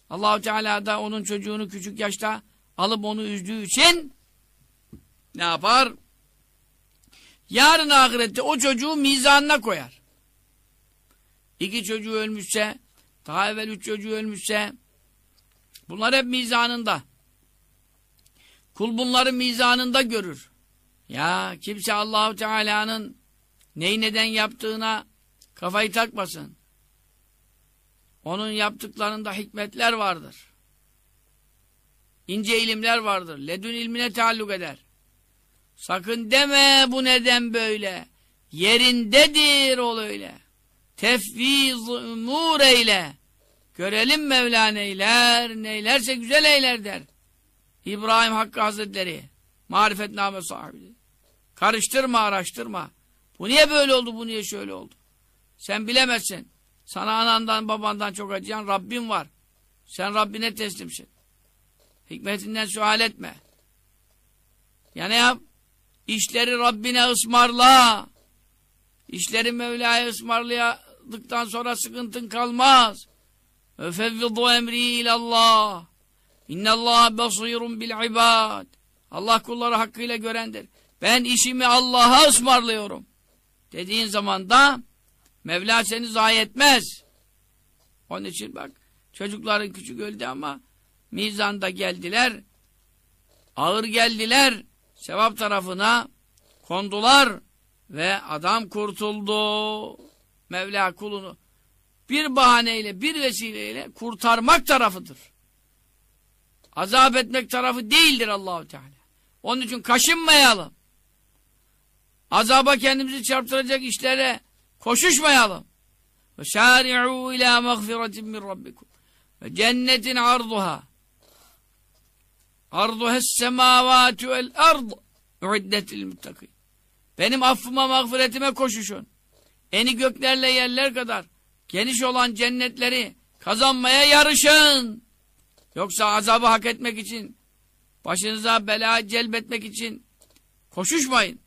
Allahu Teala da onun çocuğunu küçük yaşta alıp onu üzdüğü için ne yapar? Yarın ahirette o çocuğu mizanına koyar. İki çocuğu ölmüşse, daha evvel üç çocuğu ölmüşse, bunlar hep mizanında. Kul bunları mizanında görür. Ya kimse Allahu Teala'nın neyi neden yaptığına kafayı takmasın. Onun yaptıklarında hikmetler vardır. İnce ilimler vardır. Ledün ilmine taalluk eder. Sakın deme bu neden böyle. Yerindedir ol öyle. Tefviz umur eyle. Görelim Mevla neyler, neylerse güzel eyler der. İbrahim Hakkı Hazretleri, marifetname sahibi. Karıştırma, araştırma. Bu niye böyle oldu, bu niye şöyle oldu? Sen bilemezsin. Sana anandan, babandan çok acıyan Rabbin var. Sen Rabbine teslimsin. Hikmetinden sual etme. Ya ne yap? İşleri Rabbine ısmarla. İşleri Mevla'ya kıldıktan sonra sıkıntın kalmaz. Öfevvidu emri ilallah. İnnallâhe basîrun bil ibad. Allah kulları hakkıyla görendir. Ben işimi Allah'a ısmarlıyorum. Dediğin zaman da Mevla seni zayi etmez. Onun için bak çocukların küçük öldü ama mizanda geldiler. Ağır geldiler. Sevap tarafına kondular ve adam kurtuldu. Mevla kulunu bir bahaneyle, bir vesileyle kurtarmak tarafıdır. Azap etmek tarafı değildir Allahu Teala. Onun için kaşınmayalım. Azaba kendimizi çarptıracak işlere koşuşmayalım. Ve şari'u ila mağfiretin min rabbikum. Ve cennetin arduha. Arduha semavatu vel ard. Uiddetil muttakin. Benim affıma mağfiretime koşuşun. Eni göklerle yerler kadar geniş olan cennetleri kazanmaya yarışın. Yoksa azabı hak etmek için, başınıza bela celbetmek için koşuşmayın.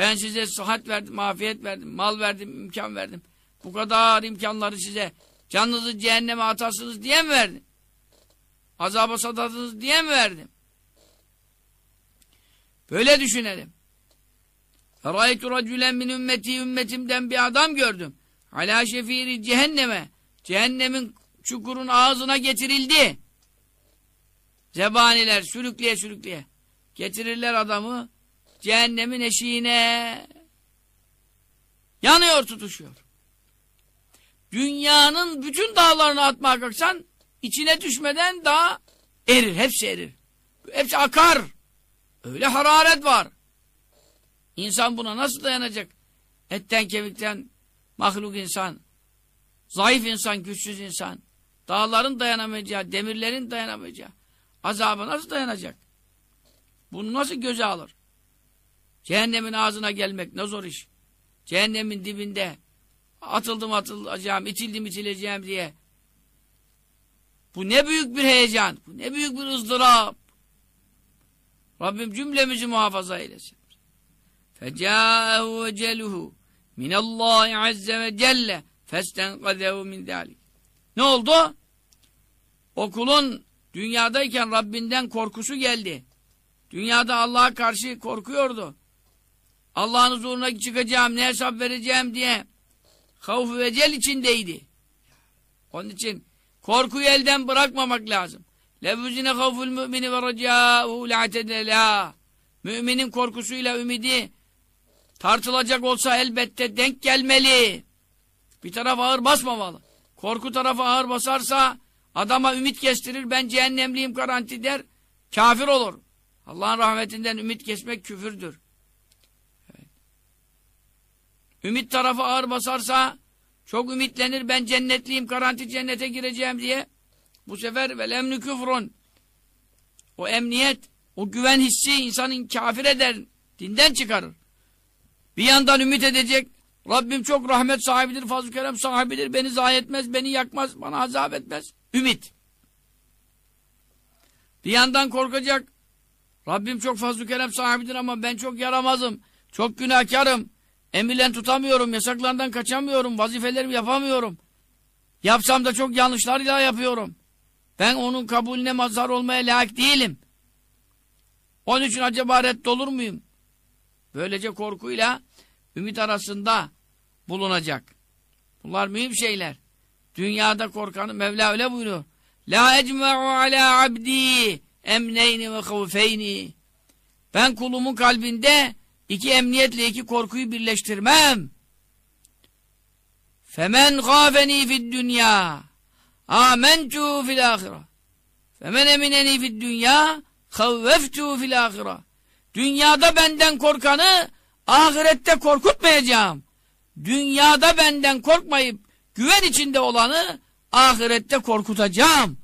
Ben size sıhhat verdim, afiyet verdim, mal verdim, imkan verdim. Bu kadar imkanları size canınızı cehenneme atarsınız diye mi verdim? Azaba satarsınız diye mi verdim? Böyle düşünelim. Ra'aytu raculen min ümmeti ümmetimden bir adam gördüm. Ala şefiri cehenneme. Cehennemin çukurun ağzına getirildi. Zebaniler sürükleye sürükleye. Getirirler adamı cehennemin eşiğine. Yanıyor tutuşuyor. Dünyanın bütün dağlarını atmaya kalksan içine düşmeden daha erir. Hepsi erir. Hepsi akar. Öyle hararet var. İnsan buna nasıl dayanacak? Etten kemikten mahluk insan, zayıf insan, güçsüz insan, dağların dayanamayacağı, demirlerin dayanamayacağı azaba nasıl dayanacak? Bunu nasıl göze alır? Cehennemin ağzına gelmek ne zor iş. Cehennemin dibinde atıldım atılacağım, itildim itileceğim diye. Bu ne büyük bir heyecan, bu ne büyük bir ızdırap. Rabbim cümlemizi muhafaza eylesin. فَجَاءَهُ وَجَلُهُ مِنَ اللّٰهِ عَزَّ وَجَلَّ فَاسْتَنْقَذَهُ مِنْ ذَٰلِكِ Ne oldu? O kulun dünyadayken Rabbinden korkusu geldi. Dünyada Allah'a karşı korkuyordu. Allah'ın huzuruna çıkacağım, ne hesap vereceğim diye havf ve cel içindeydi. Onun için korkuyu elden bırakmamak lazım. Levvüzine havful mümini ve racâhu la'tedelâ. Müminin korkusuyla ümidi tartılacak olsa elbette denk gelmeli. Bir taraf ağır basmamalı. Korku tarafı ağır basarsa adama ümit kestirir. Ben cehennemliyim garanti der. Kafir olur. Allah'ın rahmetinden ümit kesmek küfürdür. Ümit tarafı ağır basarsa çok ümitlenir, ben cennetliyim, garanti cennete gireceğim diye. Bu sefer vel emnü küfrun. O emniyet, o güven hissi insanın kafir eder, dinden çıkarır. Bir yandan ümit edecek, Rabbim çok rahmet sahibidir, fazl-ı kerem sahibidir, beni zayi etmez, beni yakmaz, bana azap etmez. Ümit. Bir yandan korkacak, Rabbim çok fazl-ı kerem sahibidir ama ben çok yaramazım, çok günahkarım, emirlen tutamıyorum, yasaklardan kaçamıyorum, vazifelerimi yapamıyorum. Yapsam da çok yanlışlarla yapıyorum. Ben onun kabulüne mazhar olmaya layık değilim. Onun için acaba reddolur muyum? Böylece korkuyla ümit arasında bulunacak. Bunlar mühim şeyler. Dünyada korkanı Mevla öyle buyuruyor. La ecme'u ala abdi emneyni ve havfeyni. Ben kulumun kalbinde iki emniyetle iki korkuyu birleştirmem. Femen gâfeni fid dünya amentu fil ahire. Femen emineni fid dünya havveftu fil ahire. Dünyada benden korkanı ahirette korkutmayacağım. Dünyada benden korkmayıp güven içinde olanı ahirette korkutacağım.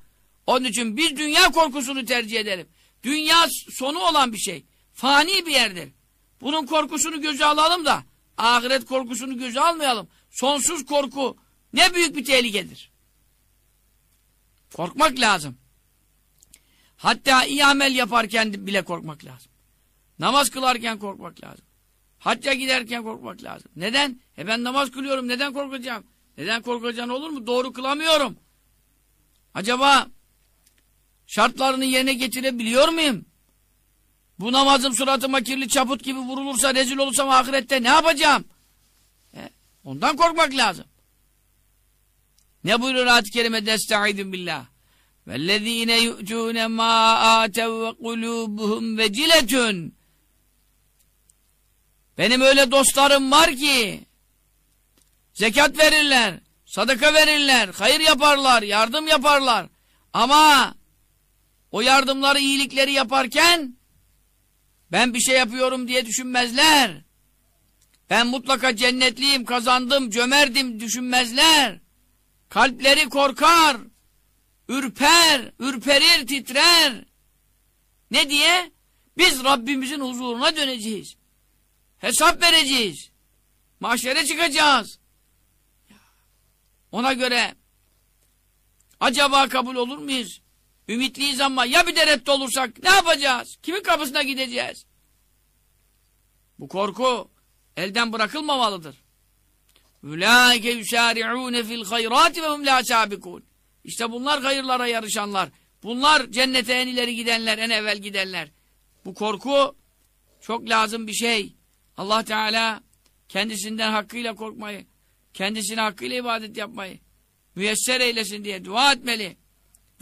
Onun için biz dünya korkusunu tercih edelim. Dünya sonu olan bir şey. Fani bir yerdir. Bunun korkusunu göze alalım da ahiret korkusunu göze almayalım. Sonsuz korku ne büyük bir tehlikedir. Korkmak lazım. Hatta iyi amel yaparken bile korkmak lazım. Namaz kılarken korkmak lazım. Hacca giderken korkmak lazım. Neden? E ben namaz kılıyorum. Neden korkacağım? Neden korkacağın olur mu? Doğru kılamıyorum. Acaba şartlarını yerine getirebiliyor muyum? Bu namazım suratıma kirli çaput gibi vurulursa, rezil olursam ahirette ne yapacağım? E, ondan korkmak lazım. Ne buyuruyor ayet-i kerimede? Estaizu billah. وَالَّذ۪ينَ يُؤْتُونَ مَا آتَوْا وَقُلُوبُهُمْ وَجِلَةٌ Benim öyle dostlarım var ki zekat verirler, sadaka verirler, hayır yaparlar, yardım yaparlar. Ama o yardımları, iyilikleri yaparken ben bir şey yapıyorum diye düşünmezler. Ben mutlaka cennetliyim, kazandım, cömerdim düşünmezler. Kalpleri korkar, ürper, ürperir, titrer. Ne diye? Biz Rabbimizin huzuruna döneceğiz. Hesap vereceğiz. Mahşere çıkacağız. Ona göre acaba kabul olur muyuz? Ümitliyiz ama ya bir de reddolursak ne yapacağız? Kimin kapısına gideceğiz? Bu korku elden bırakılmamalıdır. Ulaike yusari'une fil hayrati ve hum la. İşte bunlar hayırlara yarışanlar. Bunlar cennete en ileri gidenler, en evvel gidenler. Bu korku çok lazım bir şey. Allah Teala kendisinden hakkıyla korkmayı, kendisine hakkıyla ibadet yapmayı müyesser eylesin diye dua etmeli.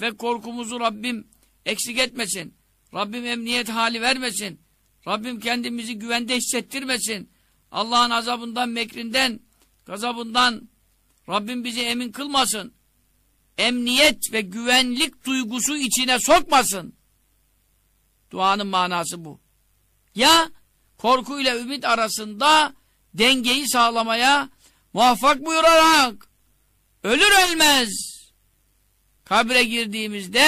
Ve korkumuzu Rabbim eksik etmesin. Rabbim emniyet hali vermesin. Rabbim kendimizi güvende hissettirmesin. Allah'ın azabından, mekrinden, gazabından Rabbim bizi emin kılmasın. Emniyet ve güvenlik duygusu içine sokmasın. Duanın manası bu. Ya korkuyla ümit arasında dengeyi sağlamaya muvaffak buyurarak ölür ölmez kabre girdiğimizde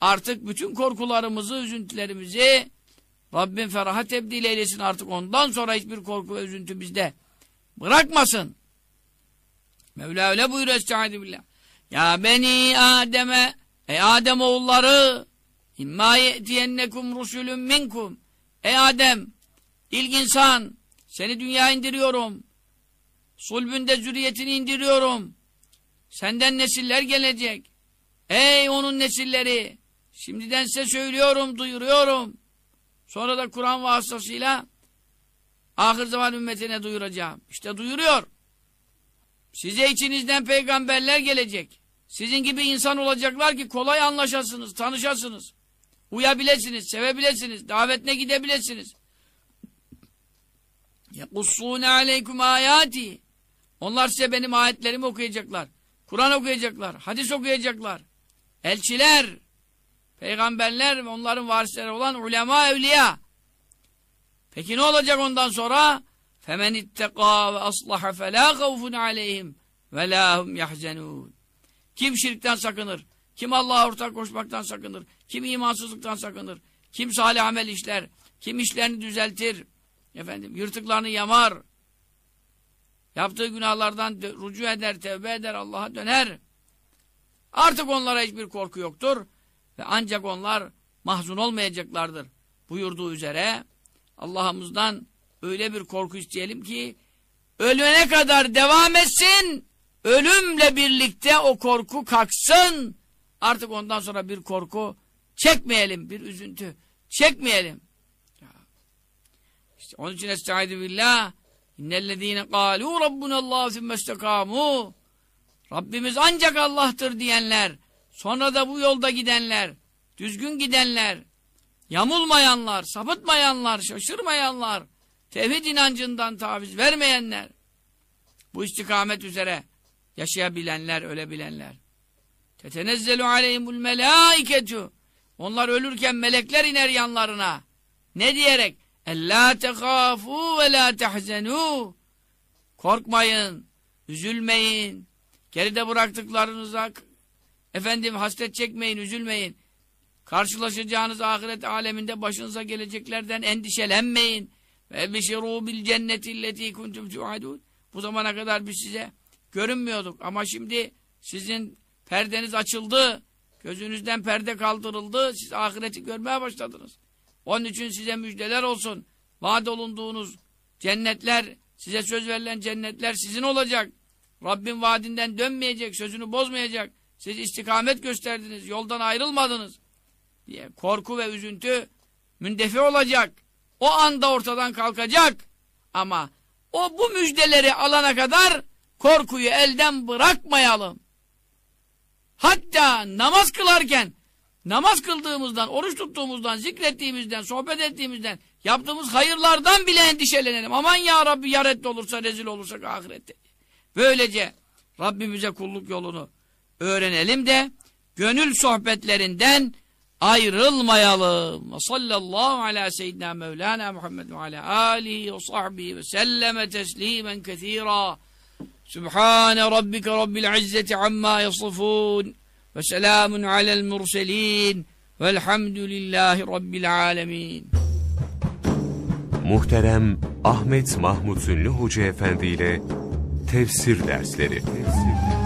artık bütün korkularımızı, üzüntülerimizi Rabbim feraha tebdil eylesin. Artık ondan sonra hiçbir korku ve üzüntü bizde bırakmasın. Mevla öyle buyuruyor Estaizu billah. Ya beni Adem'e ey Adem oğulları imma ye'tiyennekum rusulun minkum. Ey Adem ilk insan seni dünya indiriyorum. Sulbünde zürriyetini indiriyorum. Senden nesiller gelecek ey onun nesilleri şimdiden size söylüyorum duyuruyorum sonra da Kur'an vasıtasıyla ahir zaman ümmetine duyuracağım işte duyuruyor Size içinizden peygamberler gelecek. Sizin gibi insan olacaklar ki kolay anlaşasınız, tanışasınız. Uyabilirsiniz, sevebilirsiniz, davetine gidebilirsiniz. يَقُصُّونَ عَلَيْكُمْ ayati. Onlar size benim ayetlerimi okuyacaklar. Kur'an okuyacaklar, hadis okuyacaklar. elçiler, peygamberler ve onların varisleri olan ulema evliya. Peki ne olacak ondan sonra? Femen itteka ve aslaha fe la kavfun aleyhim ve la hum yahzenun. Kim şirkten sakınır? Kim Allah'a ortak koşmaktan sakınır? Kim imansızlıktan sakınır? Kim salih amel işler? Kim işlerini düzeltir? Efendim yırtıklarını yamar. Yaptığı günahlardan rucu eder, tevbe eder, Allah'a döner. Artık onlara hiçbir korku yoktur ve ancak onlar mahzun olmayacaklardır. Buyurduğu üzere Allah'ımızdan öyle bir korku isteyelim ki ölene kadar devam etsin ölümle birlikte o korku kalksın. Artık ondan sonra bir korku çekmeyelim bir üzüntü çekmeyelim. İşte onun için estaizu billah innellezine kâlû rabbunallâhu sümmestekâmû Rabbimiz ancak Allah'tır diyenler sonra da bu yolda gidenler düzgün gidenler yamulmayanlar sapıtmayanlar şaşırmayanlar tevhid inancından taviz vermeyenler, bu istikamet üzere yaşayabilenler, ölebilenler. Tetenezzelu aleyhimul melâiketu. Onlar ölürken melekler iner yanlarına. Ne diyerek? Ellâ tekâfû ve lâ tehzenû. Korkmayın, üzülmeyin. Geride bıraktıklarınıza efendim hasret çekmeyin, üzülmeyin. Karşılaşacağınız ahiret aleminde başınıza geleceklerden endişelenmeyin. Ve bişirû bil cenneti illeti kuntum tu'adun. Bu zamana kadar biz size görünmüyorduk ama şimdi sizin perdeniz açıldı. Gözünüzden perde kaldırıldı. Siz ahireti görmeye başladınız. Onun için size müjdeler olsun. Vaat olunduğunuz Cennetler, size söz verilen cennetler sizin olacak. Rabbin vaadinden dönmeyecek, sözünü bozmayacak. Siz istikamet gösterdiniz, yoldan ayrılmadınız diye korku ve üzüntü mündefi olacak. O anda ortadan kalkacak. Ama o bu müjdeleri alana kadar korkuyu elden bırakmayalım. Hatta namaz kılarken namaz kıldığımızdan, oruç tuttuğumuzdan, zikrettiğimizden, sohbet ettiğimizden, yaptığımız hayırlardan bile endişelenelim. Aman ya Rabbi ya olursa, rezil olursak ahirette. Böylece Rabbimize kulluk yolunu öğrenelim de gönül sohbetlerinden ayrılmayalım. Sallallahu ala seyyidina Mevlana Muhammed ve ala alihi ve sahbihi ve selleme teslimen kethira. Sübhane rabbike rabbil izzeti amma yasifun ve selamun alel murselin velhamdülillahi rabbil alemin. Muhterem Ahmet Mahmut Ünlü Hoca Efendi ile Tefsir Dersleri. Tefsir